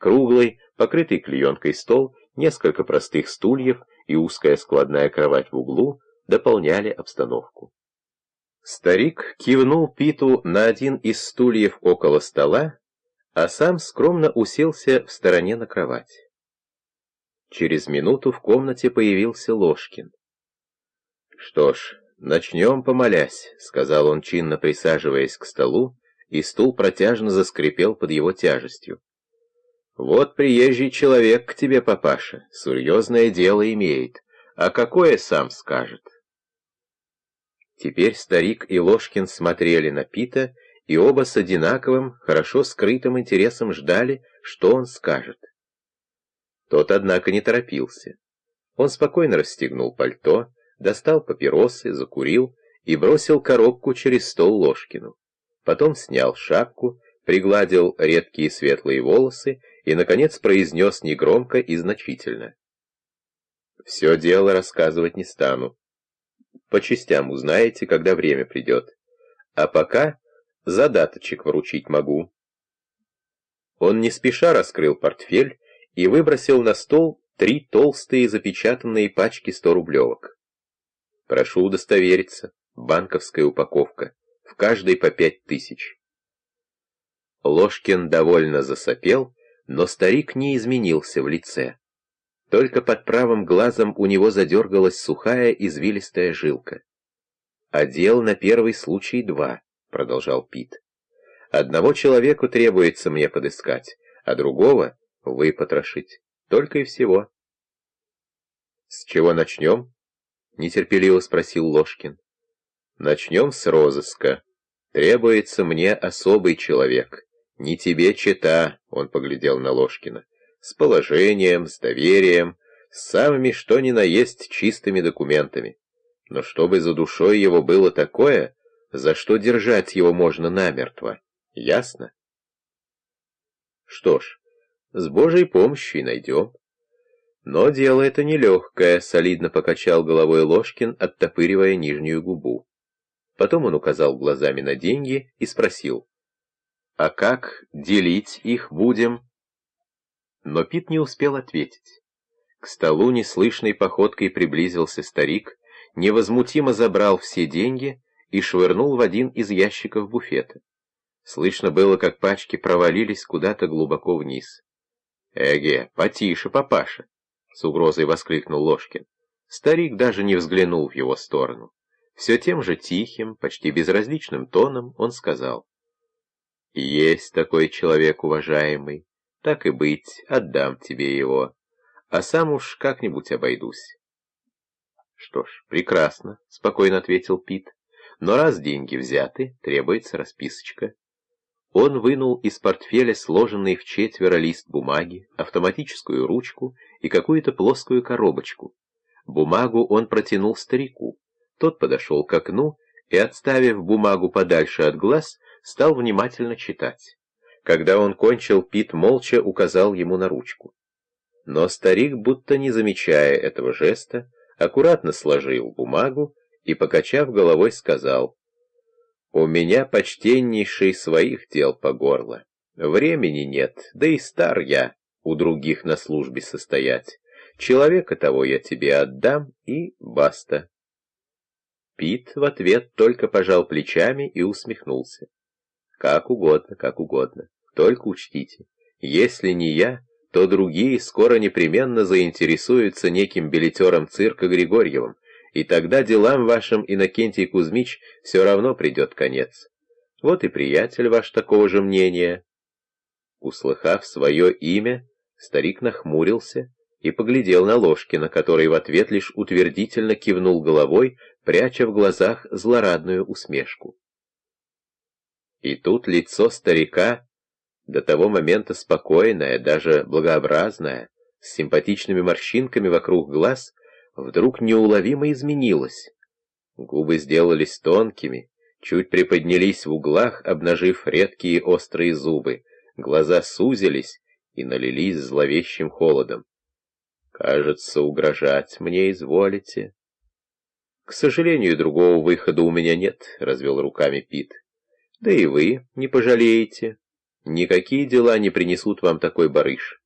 Круглый, покрытый клеенкой стол, несколько простых стульев и узкая складная кровать в углу дополняли обстановку. Старик кивнул Питу на один из стульев около стола, а сам скромно уселся в стороне на кровать. Через минуту в комнате появился Ложкин. «Что ж, начнем помолясь», — сказал он чинно присаживаясь к столу, и стул протяжно заскрипел под его тяжестью. «Вот приезжий человек к тебе, папаша, серьезное дело имеет, а какое сам скажет». Теперь старик и Ложкин смотрели на Пита, и оба с одинаковым, хорошо скрытым интересом ждали, что он скажет. Тот, однако, не торопился. Он спокойно расстегнул пальто, достал папиросы, закурил и бросил коробку через стол Ложкину. Потом снял шапку, пригладил редкие светлые волосы и, наконец, произнес негромко и значительно. «Все дело рассказывать не стану. По частям узнаете, когда время придет. А пока задаточек вручить могу». Он не спеша раскрыл портфель и выбросил на стол три толстые запечатанные пачки сто-рублевок. Прошу удостовериться, банковская упаковка, в каждой по пять тысяч. Ложкин довольно засопел, но старик не изменился в лице. Только под правым глазом у него задергалась сухая извилистая жилка. «А дел на первый случай два», — продолжал Пит. «Одного человеку требуется мне подыскать, а другого — выпотрошить. Только и всего». «С чего начнем?» — нетерпеливо спросил Ложкин. «Начнем с розыска. Требуется мне особый человек. Не тебе чита», — он поглядел на Ложкина. «С положением, с доверием, с самыми что ни на есть чистыми документами. Но чтобы за душой его было такое, за что держать его можно намертво. Ясно?» «Что ж, с Божьей помощью найдем». Но дело это нелегкое, солидно покачал головой Ложкин, оттопыривая нижнюю губу. Потом он указал глазами на деньги и спросил, «А как делить их будем?» Но Пит не успел ответить. К столу неслышной походкой приблизился старик, невозмутимо забрал все деньги и швырнул в один из ящиков буфета. Слышно было, как пачки провалились куда-то глубоко вниз. «Эге, потише, папаша!» — с угрозой воскликнул Ложкин. Старик даже не взглянул в его сторону. Все тем же тихим, почти безразличным тоном он сказал. «Есть такой человек, уважаемый. Так и быть, отдам тебе его. А сам уж как-нибудь обойдусь». «Что ж, прекрасно», — спокойно ответил Пит. «Но раз деньги взяты, требуется расписочка». Он вынул из портфеля сложенный в четверо лист бумаги, автоматическую ручку и какую-то плоскую коробочку. Бумагу он протянул старику. Тот подошел к окну и, отставив бумагу подальше от глаз, стал внимательно читать. Когда он кончил, Пит молча указал ему на ручку. Но старик, будто не замечая этого жеста, аккуратно сложил бумагу и, покачав головой, сказал — у меня почтеннейший своих дел по горло. Времени нет, да и стар я у других на службе состоять. Человека того я тебе отдам, и баста. Пит в ответ только пожал плечами и усмехнулся. Как угодно, как угодно. Только учтите, если не я, то другие скоро непременно заинтересуются неким билетером цирка Григорьевым, и тогда делам вашим, Иннокентий Кузьмич, все равно придет конец. Вот и приятель ваш такого же мнения». Услыхав свое имя, старик нахмурился и поглядел на Ложкина, который в ответ лишь утвердительно кивнул головой, пряча в глазах злорадную усмешку. И тут лицо старика, до того момента спокойное, даже благообразное, с симпатичными морщинками вокруг глаз, вдруг неуловимо изменилось. Губы сделались тонкими, чуть приподнялись в углах, обнажив редкие острые зубы, глаза сузились и налились зловещим холодом. «Кажется, угрожать мне изволите». «К сожалению, другого выхода у меня нет», — развел руками Пит. «Да и вы не пожалеете». Никакие дела не принесут вам такой барыш.